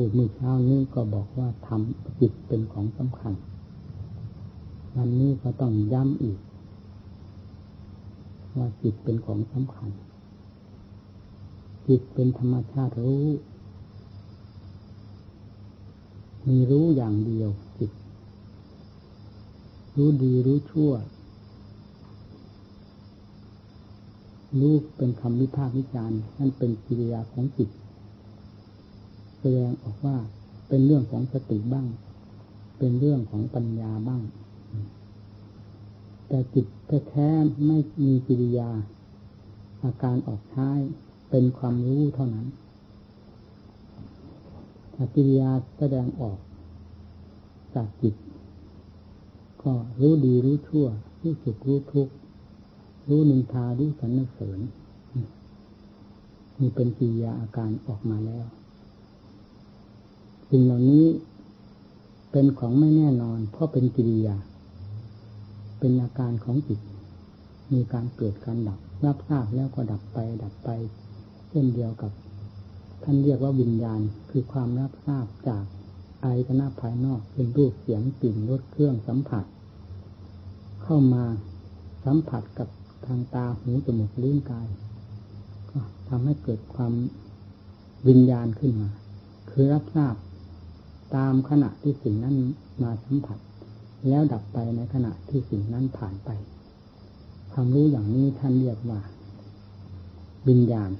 พูดเมื่อเช้านี้ก็บอกว่าทำจิตเป็นของสำคัญ วันนี้ก็ต้องย้ำอีก ว่าจิตเป็นของสำคัญ จิตเป็นธรรมชาติรู้ มีรู้อย่างเดียวจิต รู้ดีรู้ชั่ว รู้เป็นคำวิพากษ์วิจารณ์นั่นเป็นกิริยาของจิต แสดงออกว่าเป็นเรื่องของสติบ้าง เป็นเรื่องของปัญญาบ้าง แต่จิตแท้ๆไม่มีกิริยา อาการออกใช้เป็นความรู้เท่านั้นกิริยาแสดงออก จากจิต ก็รู้ดีรู้ชั่ว รู้สุขรู้ทุกข์รู้นินทารู้สรรเสริญมีเป็นกิริยาอาการออกมาแล้ว สิ่งเหล่านี้เป็นของไม่แน่นอน เพราะเป็นกิริยา เป็นอาการของจิต มีการเกิดการดับ รับทราบแล้วก็ดับไปดับไป เช่นเดียวกับ ท่านเรียกว่าวิญญาณคือความรับทราบจากอายตนะภายนอกเป็นรูปเสียงกลิ่นรสเครื่องสัมผัส เข้ามาสัมผัสกับทางตาหูจมูกลิ้นกาย ก็ทำให้เกิดความวิญญาณขึ้นมา คือรับทราบ ตามขณะที่สิ่งนั้นมาสัมผัส แล้วดับไปในขณะที่สิ่งนั้นผ่านไป ความรู้อย่างนี้ท่านเรียกว่าวิญญาณ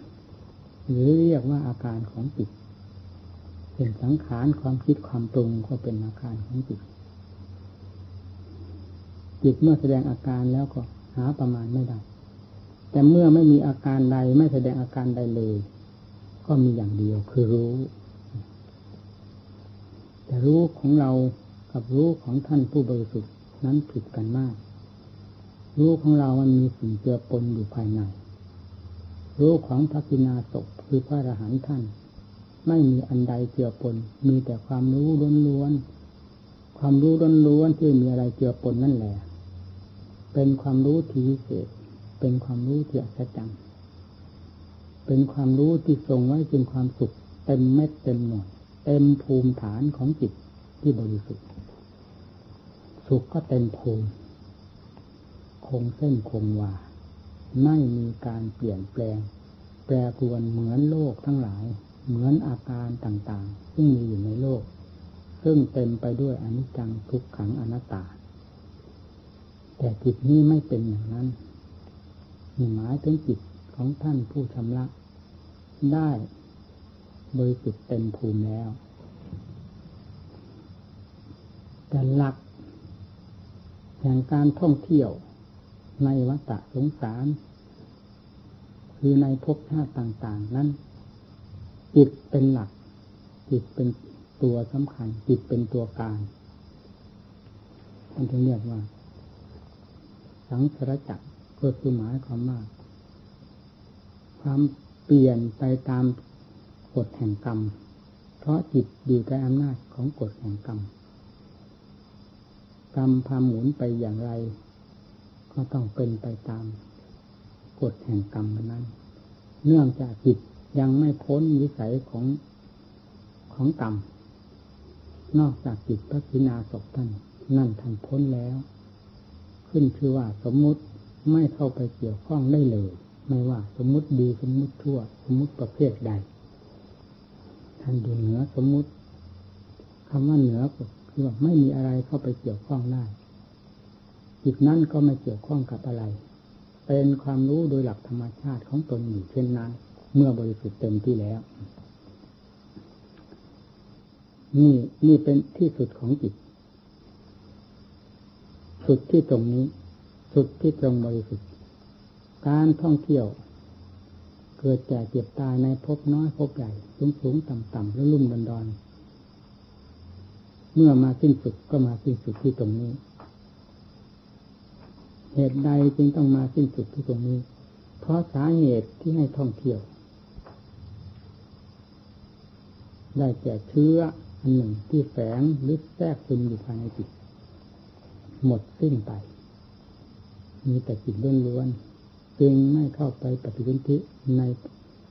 หรือเรียกว่าอาการของจิตเป็นสังขารความคิดความปรุงก็เป็นอาการของจิตจิตเมื่อแสดงอาการแล้วก็หาประมาณไม่ได้ แต่เมื่อไม่มีอาการใดไม่แสดงอาการใดเลย ก็มีอย่างเดียวคือรู้ แต่รู้ของเรากับรู้ของท่านผู้บริสุทธิ์นั้นผิดกันมาก รู้ของเรามันมีสิ่งเจือปนอยู่ภายใน รู้ของพระกินาศคือพระอรหันต์ท่าน ไม่มีอันใดเจือปน มีแต่ความรู้ล้วนๆ ความรู้ล้วนๆที่มีอะไรเจือปนนั่นแหละ เป็นความรู้ที่พิเศษ เป็นความรู้ที่อัศจรรย์เป็นความรู้ที่ทรงไว้เป็นความสุขเต็มเม็ดเต็มหน่วย เต็มภูมิฐานของจิตที่บริสุทธิ์ สุขก็เต็มภูมิ คงเส้นคงวา ไม่มีการเปลี่ยนแปลง แปรปรวนเหมือนโลกทั้งหลาย เหมือนอาการต่างๆ ซึ่งมีอยู่ในโลก ซึ่งเต็มไปด้วยอนิจจังทุกขังอนัตตา แต่จิตนี้ไม่เป็นอย่างนั้นมีหมายถึงจิตของท่านผู้ชำระได้ บริสุทธิ์เต็มภูมิแล้ว แต่หลักแห่งการท่องเที่ยวในวัฏสงสาร คือในภพชาติต่างๆ นั้น จิตเป็นหลัก จิตเป็นตัวสำคัญ จิตเป็นตัวการท่านจะเรียกว่า สังสารจักรก็คือหมายความว่าความเปลี่ยนไปตาม กฎแห่งกรรม เพราะจิตอยู่ใต้อำนาจของกฎแห่งกรรม กรรมพาหมุนไปอย่างไร ก็ต้องเป็นไปตามกฎแห่งกรรมนั้น เนื่องจากจิตยังไม่พ้นวิสัยของของกรรม นอกจากจิตพระกินาศท่านนั่นท่านพ้นแล้ว ขึ้นชื่อว่าสมมุติไม่เข้าไปเกี่ยวข้องได้เลย ไม่ว่าสมมุติดีสมมุติชั่ว สมมุติประเภทใด ท่านอยู่เหนือสมมุติคำว่าเหนือก็คือว่าไม่มีอะไรเข้าไปเกี่ยวข้องได้จิตนั้นก็ไม่เกี่ยวข้องกับอะไร เป็นความรู้โดยหลักธรรมชาติของตนอยู่เช่นนั้น เมื่อบริสุทธิ์เต็มที่แล้ว นี่นี่เป็นที่สุดของจิต สุดที่ตรงนี้ สุดที่ตรงบริสุทธิ์ การท่องเที่ยว เกิดแก่เจ็บตายในภพน้อยภพใหญ่สูงสูงต่ำต่ำแล้วลุ่มดอนดอนเมื่อมาสิ้นสุดก็มาสิ้นสุดที่ตรงนี้ เหตุใดจึงต้องมาสิ้นสุดที่ตรงนี้ เพราะสาเหตุที่ให้ท่องเที่ยว ได้แก่เชื้ออันหนึ่งที่แฝงหรือแทรกซึมอยู่ภายในจิต หมดสิ้นไป มีแต่จิตล้วนๆ จึงไม่เข้าไปปฏิบัติใน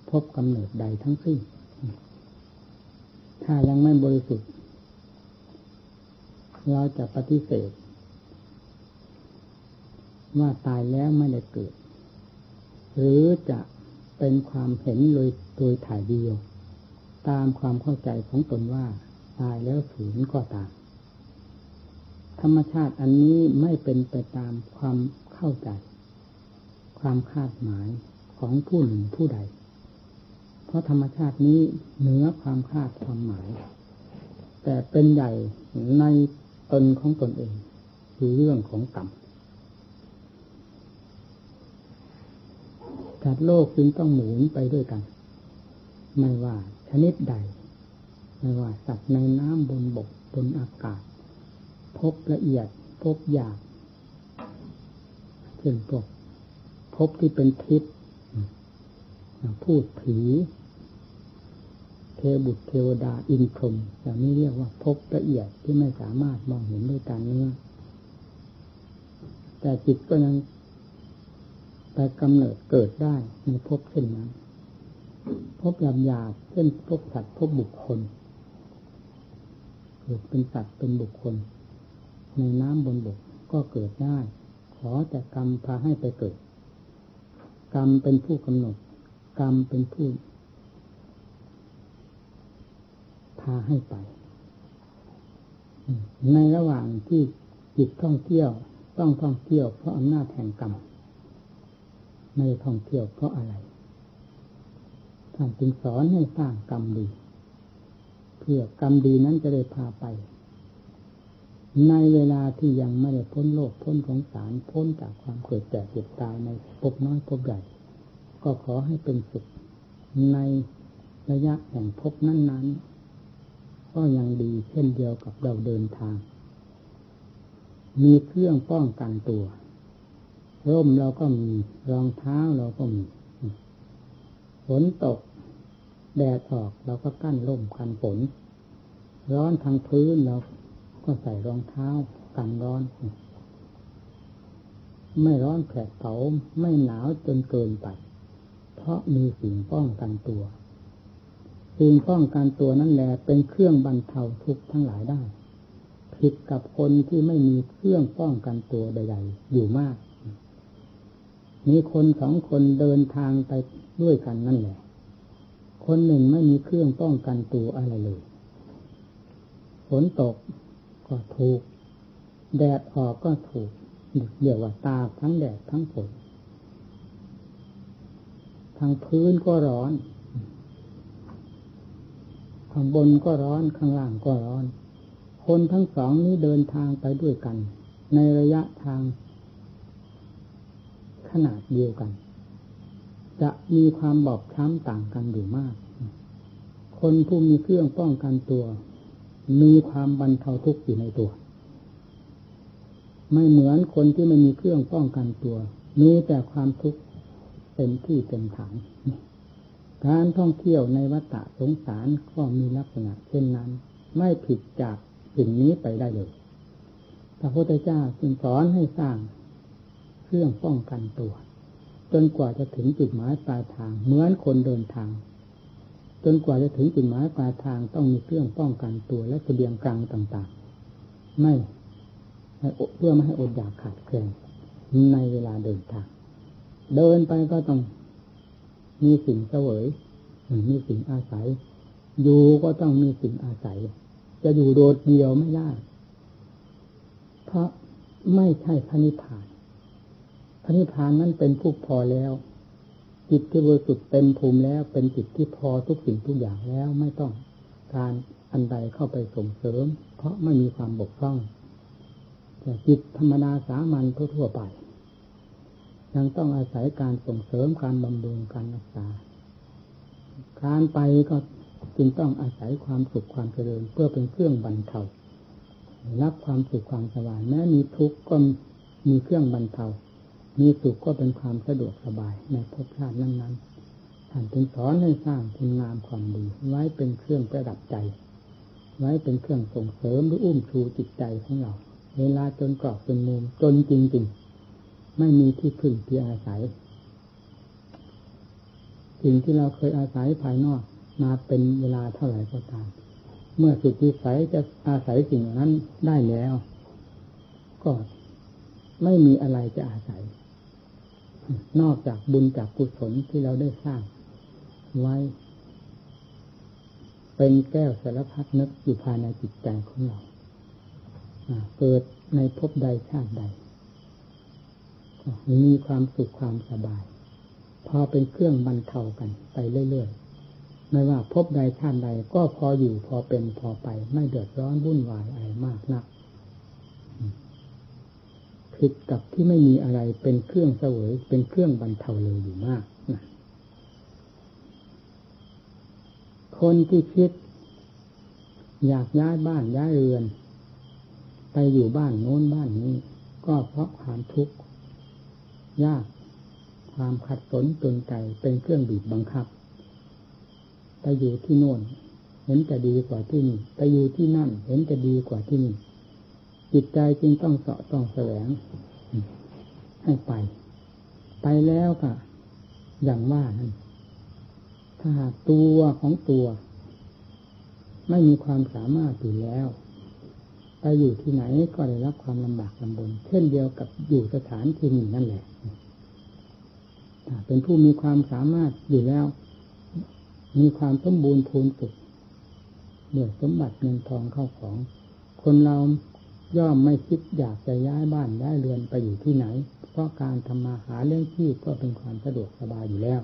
พบกำเนิดใดทั้งสิ้น ถ้ายังไม่บริสุทธิ์ เราจะปฏิเสธ ว่าตายแล้วไม่ได้เกิด หรือจะเป็นความเห็นโดยโดยถ่ายเดียว ตามความเข้าใจของตนว่า ตายแล้วสูญก็ตามธรรมชาติอันนี้ไม่เป็นไปตามความเข้าใจ ความคาดหมายของผู้หนึ่งผู้ใด เพราะธรรมชาตินี้เหนือความคาดความหมาย แต่เป็นใหญ่ในตนของตนเอง คือเรื่องของกรรมสัตว์โลกจึงต้องหมุนไปด้วยกัน ไม่ว่าชนิดใด ไม่ว่าสัตว์ในน้ำบนบกบนอากาศ พบละเอียดพบหยาบเช่นพวก พบที่เป็นทิพย์พูดผี เทบุตรเทวดาอินพรหมอย่างนี้เรียกว่าพบละเอียดที่ไม่สามารถมองเห็นด้วยตาเนื้อ แต่จิตก็ยังไปกำเนิดเกิดได้ในพบเช่นนั้นพบหยาบหยาบเช่นพบสัตว์พบบุคคลเกิดเป็นสัตว์เป็นบุคคล ในน้ำบนบกก็เกิดได้ ขอแต่กรรมพาให้ไปเกิด กรรมเป็นผู้กำหนด กรรมเป็นผู้พาให้ไป ในระหว่างที่จิตท่องเที่ยวต้องท่องเที่ยวเพราะอำนาจแห่งกรรมไม่ท่องเที่ยวเพราะอะไรท่านจึงสอนให้สร้างกรรมดี เพื่อกรรมดีนั้นจะได้พาไป ในเวลาที่ยังไม่ได้พ้นโลกพ้นของสารพ้นจากความเกิดแก่เจ็บตายในภพน้อยภพใหญ่ ก็ขอให้เป็นสุขในระยะแห่งภพนั้น ๆ ก็ยังดีเช่นเดียวกับเราเดินทาง มีเครื่องป้องกันตัว ร่มเราก็มีรองเท้าเราก็มีฝนตก แดดออกเราก็กั้นร่มกันฝน ร้อนทางพื้นเรา ก็ใส่รองเท้ากันร้อน ไม่ร้อนแผดเผาไม่หนาวจนเกินไป เพราะมีสิ่งป้องกันตัว สิ่งป้องกันตัวนั่นแหละเป็นเครื่องบรรเทาทุกข์ทั้งหลายได้ ผิดกับคนที่ไม่มีเครื่องป้องกันตัวใดๆอยู่มาก มีคนสองคนเดินทางไปด้วยกันนั่นแหละ คนหนึ่งไม่มีเครื่องป้องกันตัวอะไรเลยฝนตก ก็ถูก แดดออกก็ถูกเรียกว่าตาทั้งแดดทั้งฝนทางพื้นก็ร้อนข้างบนก็ร้อนข้างล่างก็ร้อน คนทั้งสองนี้เดินทางไปด้วยกัน ในระยะทาง ขนาดเดียวกัน จะมีความบอบช้ำต่างกันอยู่มาก คนผู้มีเครื่องป้องกันตัว มีความบรรเทาทุกข์อยู่ในตัว ไม่เหมือนคนที่ไม่มีเครื่องป้องกันตัว มีแต่ความทุกข์เป็นที่เป็นฐาน การท่องเที่ยวในวัฏสงสารก็มีลักษณะเช่นนั้น ไม่ผิดจากสิ่งนี้ไปได้เลย พระพุทธเจ้าจึงสอนให้สร้างเครื่องป้องกันตัว จนกว่าจะถึงจุดหมายปลายทาง เหมือนคนเดินทาง นกว่าจะถึงจุดหมายปลายทางต้องมีเครื่องป้องกันตัวและเสบียงกลางต่างๆ ไม่เพื่อไม่ให้อดอยากขาดแคลนในเวลาเดินทาง เดินไปก็ต้องมีสิ่งเสวยมีสิ่งอาศัย อยู่ก็ต้องมีสิ่งอาศัย จะอยู่โดดเดียวไม่ได้ เพราะไม่ใช่พระนิพพานพระนิพพานนั้นเป็นผู้พอแล้ว จิตที่บริสุทธิ์เต็มภูมิแล้วเป็นจิตที่พอทุกสิ่งทุกอย่างแล้วไม่ต้องการอันใดเข้าไปส่งเสริม เพราะไม่มีความบกพร่อง แต่จิตธรรมดาสามัญทั่วไป ยังต้องอาศัยการส่งเสริมการบำรุงการรักษา การไปก็จึงต้องอาศัยความสุขความเจริญเพื่อเป็นเครื่องบรรเทารับความสุขความสบายแม้มีทุกข์ก็มีเครื่องบรรเทา มีสุขก็เป็นความสะดวกสบายในภพชาตินั้นๆท่านจึงสอนให้สร้างคุณงามความดี ไว้เป็นเครื่องประดับใจ ไว้เป็นเครื่องส่งเสริมหรืออุ้มชูจิตใจของเรา เวลาจนกรอบจนมุมจนจริงๆ ไม่มีที่พึ่งที่อาศัย สิ่งที่เราเคยอาศัยภายนอกมาเป็นเวลาเท่าไหร่ก็ตาม เมื่อสุดที่ใสจะอาศัยสิ่งนั้นได้แล้ว ก็ไม่มีอะไรจะอาศัย นอกจากบุญจากกุศลที่เราได้สร้าง ไว้ เป็นแก้วสารพัดนึกอยู่ภายในจิตใจของเราเกิดในภพใดชาติใด มีความสุขความสบาย พอเป็นเครื่องบรรเทากันไปเรื่อยๆ ไม่ว่าพบใดชาติใดก็พออยู่พอเป็นพอไป ไม่เดือดร้อนวุ่นวายอะไรมากนัก ผิดกับที่ไม่มีอะไรเป็นเครื่องเสวยเป็นเครื่องบรรเทาเลยอยู่มากนะคนที่คิด อยากย้ายบ้านย้ายเรือน ไปอยู่บ้านโน้นบ้านนี้ ก็เพราะความทุกข์ยากความขัดสนจนใจเป็นเครื่องบีบบังคับ ไปอยู่ที่โน่น เห็นจะดีกว่าที่นี่ ไปอยู่ที่นั่น เห็นจะดีกว่าที่นี่ จิตใจจึงต้องเสาะต้องแสวง ให้ไป ไปแล้วก็อย่างว่านั้นถ้าตัวของตัว ไม่มีความสามารถอยู่แล้ว ไปอยู่ที่ไหนก็ได้รับความลำบากลำบน เช่นเดียวกับอยู่สถานที่นี้นั่นแหละเป็นผู้มีความสามารถอยู่แล้ว มีความสมบูรณ์พูนสุดเดือสมบัติเงินทองเข้าของ คนเรา ย่อมไม่คิดอยากจะย้ายบ้านย้ายเรือนไปอยู่ที่ไหน เพราะการทำมาหาเลี้ยงชีพก็เป็นความสะดวกสบายอยู่แล้ว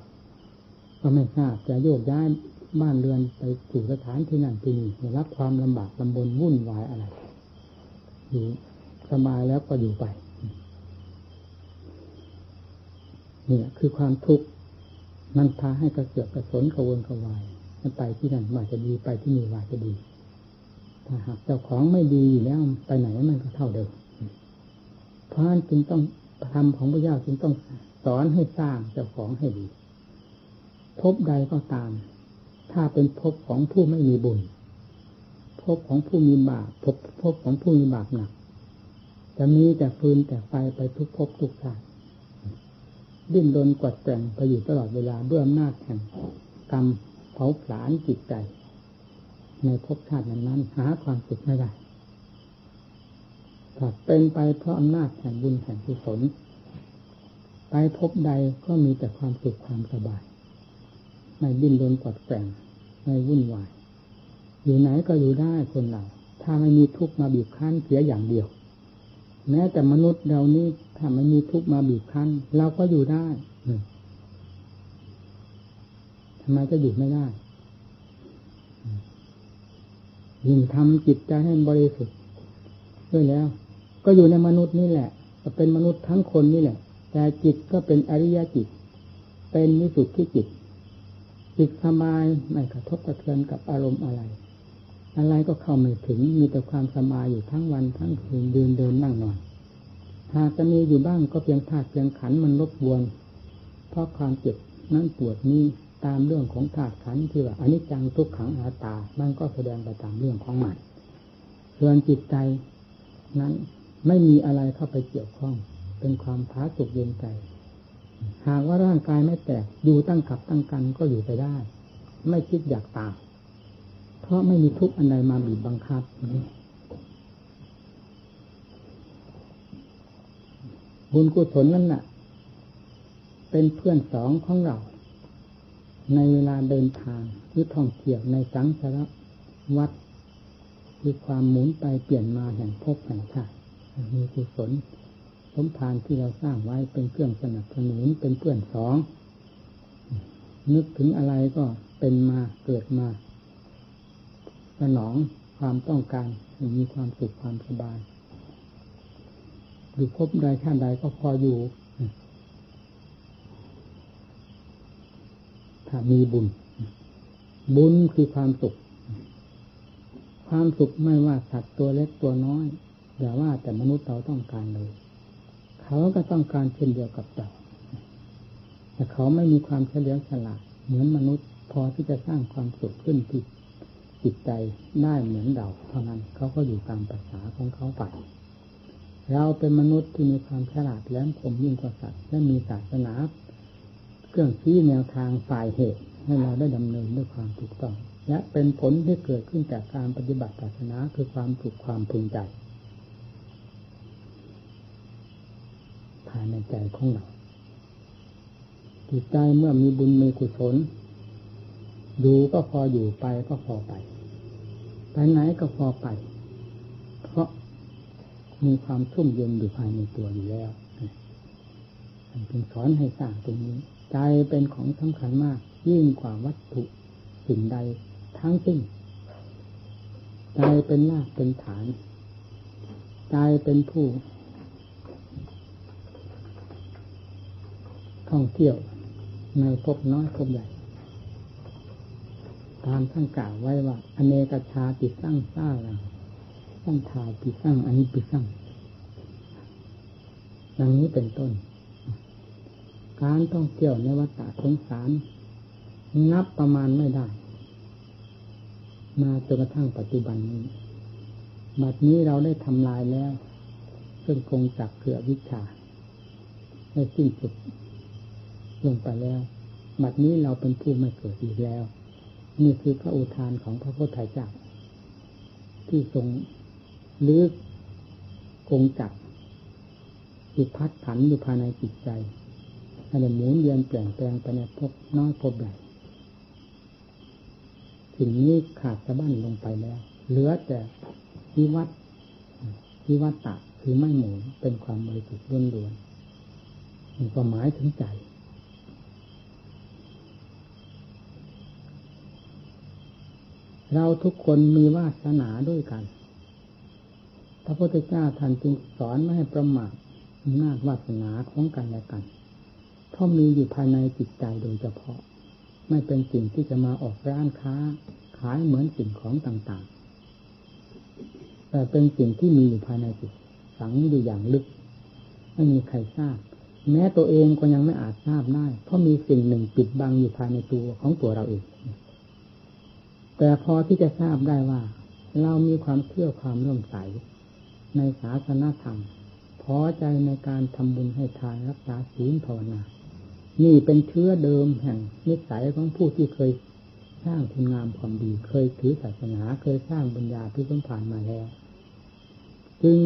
ก็ไม่ทราบจะโยกย้ายบ้านเรือนไปสู่สถานที่นั่นที่นี่รับความลำบากลำบนวุ่นวายอะไรอยู่สบายแล้วก็อยู่ไปนี่คือความทุกข์มันพาให้กระเสือกกระสนกระวนกระวายมันไปที่นั่นว่าจะดีไปที่นี่ว่าจะดี ถ้าหากเจ้าของไม่ดีอยู่แล้วไปไหนมันก็เท่าเดิมเพราะนั้นจึงต้องทำของพระเจ้าจึงต้องสอนให้สร้างเจ้าของให้ดี พบใดก็ตาม ถ้าเป็นพบของผู้ไม่มีบุญ พบของผู้มีบาปพบพบของผู้มีบาปหนัก จะมีแต่ฟืนแต่ไฟไปทุกพบทุกชาติดิ้นรนกวัดแกงไปอยู่ตลอดเวลาด้วยอำนาจแห่งกรรมเผาผลาญจิตใจ ในภพชาตินั้น หาความสุขไม่ได้ถ้าเป็นไปเพราะอำนาจแห่งบุญแห่งกุศลไปพบใดก็มีแต่ความสุขความสบาย ไม่ดิ้นรนกวัดแกงไม่วุ่นวาย อยู่ไหนก็อยู่ได้คนเรา ถ้าไม่มีทุกข์มาบีบคั้นเสียอย่างเดียว แม้แต่มนุษย์เรานี้ถ้าไม่มีทุกข์มาบีบคั้น เราก็อยู่ได้ทำไมจะอยู่ไม่ได้ ยิ่งทำจิตใจให้บริสุทธิ์ด้วยแล้ว ก็อยู่ในมนุษย์นี่แหละก็เป็นมนุษย์ทั้งคนนี่แหละ แต่จิตก็เป็นอริยจิต เป็นมิสุทธิจิต จิตสบายไม่กระทบกระเทือนกับอารมณ์อะไร อะไรก็เข้าไม่ถึงมีแต่ความสบายอยู่ทั้งวันทั้งคืนเดินเดินนั่งนอนหากจะมีอยู่บ้างก็เพียงธาตุเพียงขันมันรบกวน เพราะความเจ็บนั่นปวดนี้ ตามเรื่องของธาตุขันธ์ที่ว่าอนิจจังทุกขังอาตา มันก็แสดงไปตามเรื่องของมันส่วนจิตใจนั้นไม่มีอะไรเข้าไปเกี่ยวข้อง เป็นความ้าสุกเย็นใจหากว่าร่างกายไม่แตกอยู่ตั้งขับตั้งกันก็อยู่ไปได้ ไม่คิดอยากตายเพราะไม่มีทุกข์อันใดมาบีบบังคับบุญกุศลนั่นแหละเป็นเพื่อนสองของเรา ในเวลาเดินทางหรือท่องเที่ยวในสังสารวัดคือความหมุนไปเปลี่ยนมาแห่งภพแห่งชาติมีกุศลสมทานที่เราสร้างไว้เป็นเครื่องสนับสนุนเป็นเพื่อนสอง นึกถึงอะไรก็เป็นมาเกิดมาสนองความต้องการมีความสุขความสบายหรือพบใดท่านใดก็พออยู่ ถ้ามีบุญ บุญคือความสุข ความสุขไม่ว่าสัตว์ตัวเล็กตัวน้อย อย่าว่าแต่มนุษย์เราต้องการเลย เขาก็ต้องการเช่นเดียวกับเราแต่เขาไม่มีความเฉลียวฉลาดเหมือนมนุษย์พอที่จะสร้างความสุขขึ้นที่จิตใจได้เหมือนเราเท่านั้นเขาก็อยู่ตามภาษาของเขาไปเราเป็นมนุษย์ที่มีความฉลาดแหลมคมยิ่งกว่าสัตว์และมีศาสนา เครื่องชี้แนวทางฝ่ายเหตุให้เราได้ดำเนินด้วยความถูกต้อง และเป็นผลที่เกิดขึ้นจากการปฏิบัติศาสนาคือความถูกความพึงใจภายในใจของเราจิตใจเมื่อมีบุญมีกุศลอยู่ก็พออยู่ไปก็พอไป ไปไหนก็พอไป เพราะมีความชุ่มเย็นอยู่ภายในตัวอยู่แล้วท่านจึงสอนให้สร้างตรงนี้ ใจเป็นของสำคัญมาก ยิ่งกว่าวัตถุสิ่งใดทั้งสิ้นใจเป็นรากเป็นฐานใจเป็นผู้ท่องเที่ยวในภพน้อยภพใหญ่ ตามท่านกล่าวไว้ว่า อเนกชาติสร้างสร้างสร้างทาปิสร้างอันนี้ปิสร้างดังนี้เป็นต้น การท่องเที่ยวในวัฏสงสารนับประมาณไม่ได้ มาจนกระทั่งปัจจุบันนี้บัดนี้เราได้ทำลายแล้วซึ่งคงจักเกือวิชาได้สิ้นสุดลงไปแล้ว บัดนี้เราเป็นผู้ไม่เกิดอีกแล้ว นี่คือพระอุทานของพระพุทธเจ้าที่ทรงลึกคงจักจิตพัดผันอยู่ภายในจิตใจ อะไรหมุนเวียนเปลี่ยนแปลงไปในพบน้อยพบใหญ่สิ่งนี้ขาดสะบั้นลงไปแล้ว เหลือแต่วิวัตวิวัตตะคือไม่หมุนเป็นความบริสุทธิ์ล้วนๆมีความหมายถึงใจเราทุกคนมีวาสนาด้วยกัน พระพุทธเจ้าท่านจึงสอนไม่ให้ประมาทอำนาจวาสนาของกันและกัน เพราะมีอยู่ภายในจิตใจโดยเฉพาะ ไม่เป็นสิ่งที่จะมาออกร้านค้า ขายเหมือนสิ่งของต่างๆ แต่เป็นสิ่งที่มีอยู่ภายในจิตฝังอยู่อย่างลึก ไม่มีใครทราบ แม้ตัวเองก็ยังไม่อาจทราบได้ เพราะมีสิ่งหนึ่งปิดบังอยู่ภายในตัวของตัวเราเอง แต่พอที่จะทราบได้ว่า เรามีความเชื่อความร่วมใสในศาสนาธรรมพอใจในการทำบุญให้ทานรักษาศีลภาวนา นี่เป็นเชื้อเดิมแห่งนิสัยของผู้ที่เคยสร้างคุณงามความดี เคยถือศาสนาเคยสร้างบุญญาที่ต้นผ่านมาแล้ว จึง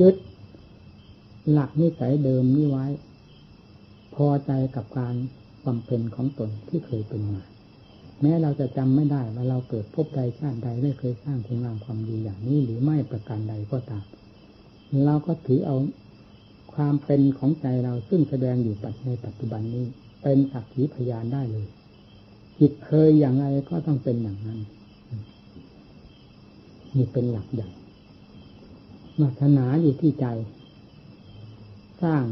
ยึดหลักนิสัยเดิมนี้ไว้ พอใจกับการบำเพ็ญของตนที่เคยเป็นมา แม้เราจะจำไม่ได้ว่าเราเกิดพบใดชาติใดได้เคยสร้างคุณงามความดีอย่างนี้หรือไม่ประการใดก็ตามเราก็ถือเอา ความเป็นของใจเราซึ่งแสดงอยู่ปัจในปัจจุบันนี้ เป็นสักขีพยานได้เลย จิตเคยอย่างไรก็ต้องเป็นอย่างนั้นนี่เป็นหลักใหญ่มาถนาอยู่ที่ใจ สร้าง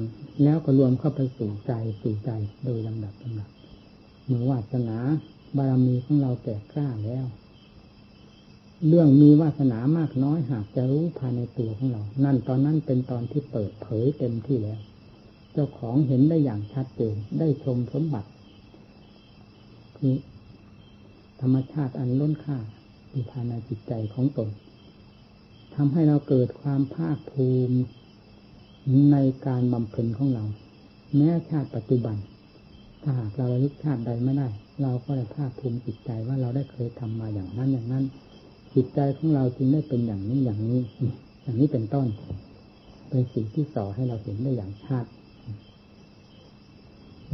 แล้วก็รวมเข้าไปสู่ใจสู่ใจโดยลำดับลำดับเมื่อวาสนาบารมีของเราแก่กล้าแล้ว เรื่องมีวาสนามากน้อยหากจะรู้ภายในตัวของเรา นั่นตอนนั้นเป็นตอนที่เปิดเผยเต็มที่แล้ว เจ้าของเห็นได้อย่างชัดเจน ได้ชมสมบัติคือธรรมชาติอันล้นค่าที่ภายในจิตใจของตนทำให้เราเกิดความภาคภูมิในการบำเพ็ญของเรา แม้ชาติปัจจุบัน ถ้าหากเราระลึกชาติใดไม่ได้ เราก็ได้ภาคภูมิจิตใจว่าเราได้เคยทำมาอย่างนั้นอย่างนั้น จิตใจของเราจึงได้เป็นอย่างนี้อย่างนี้ อย่างนี้เป็นต้น เป็นสิ่งที่สอให้เราเห็นได้อย่างชัด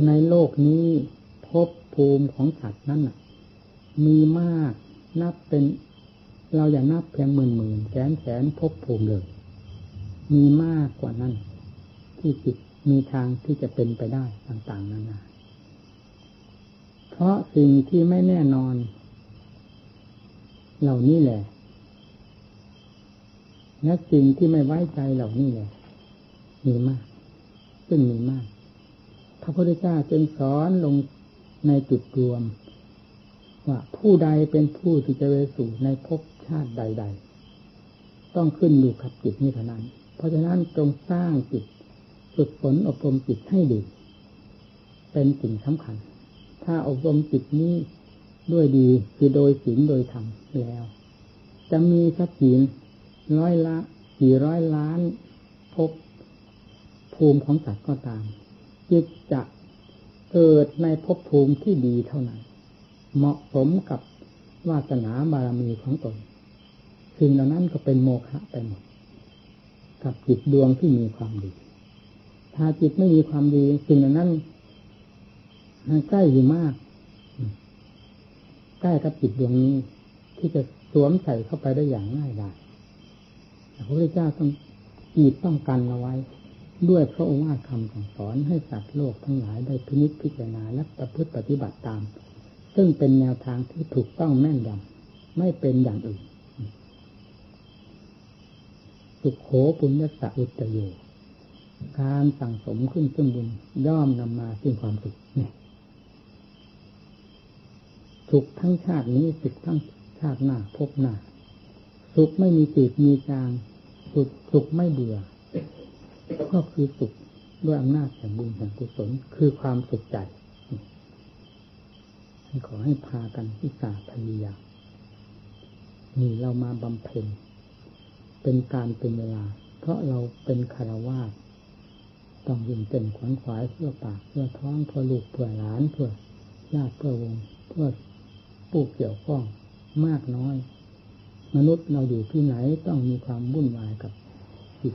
ในโลกนี้ภพภูมิของสัตว์นั้นมีมากนับเป็น เราอย่านับเพียงหมื่นหมื่นแสนแสนภพภูมิเลย มีมากกว่านั้น ที่จิตมีทางที่จะเป็นไปได้ต่าง ๆ นานา เพราะสิ่งที่ไม่แน่นอน เหล่านี้แหละและสิ่งที่ไม่ไว้ใจเหล่านี้แหละมีมาก ซึ่งมีมาก พระพุทธเจ้าจึงสอนลงในจุดรวม ว่าผู้ใดเป็นผู้ที่จะไปสู่ในภพชาติใด ๆ ต้องขึ้นอยู่กับจิตนี้เท่านั้น เพราะฉะนั้นจงสร้างจิตฝึกฝนอบรมจิตให้ดี เป็นสิ่งสำคัญ ถ้าอบรมจิตนี้ ด้วยดีคือโดยศีลโดยธรรมแล้ว จะมีทรัพย์สินร้อยละกี่ร้อยล้านพบภูมิของสัตว์ก็ตามจิตจะเกิดในภพภูมิที่ดีเท่านั้น เหมาะสมกับวาสนาบารมีของตนสิ่งเหล่านั้นก็เป็นโมฆะไปหมดกับจิตดวงที่มีความดี ถ้าจิตไม่มีความดีสิ่งเหล่านั้นมันใกล้อยู่มาก ใกล้กับจิตดวงนี้ ที่จะสวมใส่เข้าไปได้อย่างง่ายดายพระพุทธเจ้าต้องจีบต้องกันเอาไว้ ด้วยพระองค์อาคำสั่งสอนให้สัตว์โลกทั้งหลายได้พินิจพิจารณาและประพฤติปฏิบัติตาม ซึ่งเป็นแนวทางที่ถูกต้องแม่นยำไม่เป็นอย่างอื่น สุขโขปุญญสัอุตโยการสั่งสมขึ้นซึ่งบุญย่อมนำมาซึ่งความสุขเนี่ย สุขทั้งชาตินี้สุขทั้งชาติหน้าพบหน้า สุขไม่มีจืดมีจาง สุขสุขไม่เบื่อ ก็คือสุขด้วยอำนาจแห่งบุญแห่งกุศลคือความสุขใจขอให้พากันพิสาพยายามนี่เรามาบำเพ็ญเป็นการเป็นเวลา เพราะเราเป็นคารวาสต้องยิ่งเต็มขวนขวายเพื่อปากเพื่อท้องเพื่อลูกเพื่อหลานเพื่อญาติเพื่อวง เพื่อ ผู้เกี่ยวข้องมากน้อย มนุษย์เราอยู่ที่ไหนต้องมีความวุ่นวายกับกิจ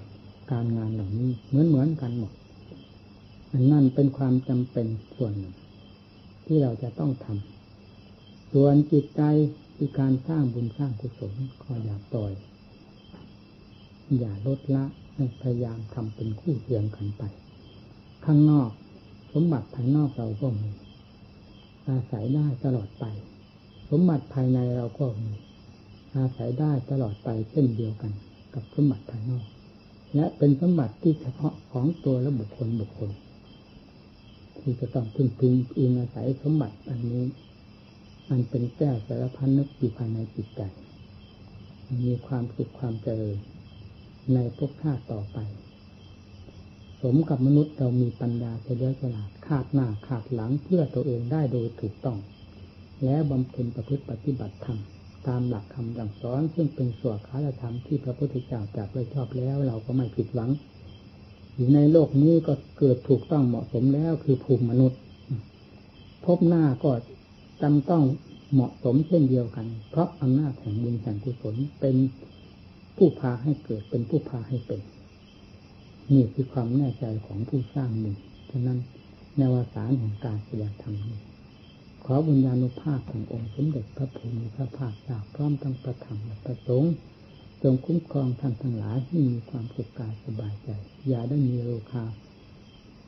การงานเหล่านี้เหมือนเหมือนกันหมดอันนั่นเป็นความจำเป็นส่วนหนึ่ง ที่เราจะต้องทำส่วนจิตใจคือการสร้างบุญสร้างกุศลก็อย่าปล่อย อย่าลดละพยายามทำเป็นคู่เคียงกันไป ข้างนอก สมบัติภายนอกเราก็มีอาศัยได้ตลอดไป สมบัติภายในเราก็มีอาศัยได้ตลอดไปเช่นเดียวกัน กับสมบัติภายนอก และเป็นสมบัติที่เฉพาะของตัวและบุคคลบุคคล ที่จะต้องพึ่งพิงอิงอาศัยสมบัติอันนี้ มันเป็นแก้วสารพันนึกอยู่ภายในจิตใจมีความสุขความเจริญในภพชาติต่อไป สมกับมนุษย์เรามีปัญญาเฉลียวฉลาดคาดหน้าคาดหลังเพื่อตัวเองได้โดยถูกต้อง แล้วบำเพ็ญประพฤติปฏิบัติธรรมตามหลักคำสั่งสอน ซึ่งเป็นส่วนคารธรรมที่พระพุทธเจ้าจัดไว้ชอบแล้ว เราก็ไม่ผิดหวัง อยู่ในโลกนี้ก็เกิดถูกต้องเหมาะสมแล้วคือภูมิมนุษย์ พบหน้าก็จำต้องเหมาะสมเช่นเดียวกัน เพราะอำนาจแห่งบุญแห่งกุศลเป็นผู้พาให้เกิดเป็นผู้พาให้เป็นนี่คือความแน่ใจของผู้สร้างหนึ่งฉะนั้นในวสารแห่งการแสดงธรรมนี้ ขอบุญญาณุภาพขององค์สมเด็จพระภูมิพระภาคเจ้าพร้อมทั้งประธรรมและประสงค์จงคุ้มครองท่านทั้งหลายให้มีความสุขกายสบายใจ อย่าได้มีโรคา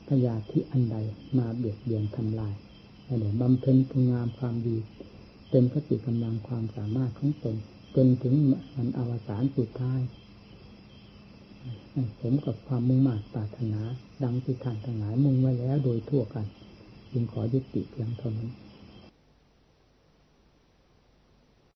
พยาธิอันใดมาเบียดเบียนทำลายแต่เดี๋ยวบำเพ็ญคุณงามความดี เต็มพระจิตกำลังความสามารถของตนจนถึงมันอวสานสุดท้ายสมกับความมุ่งมั่นปรารถนา ดังที่ท่านทั้งหลายมุ่งไว้แล้วโดยทั่วกัน จึงขอยุติเพียงเท่านี้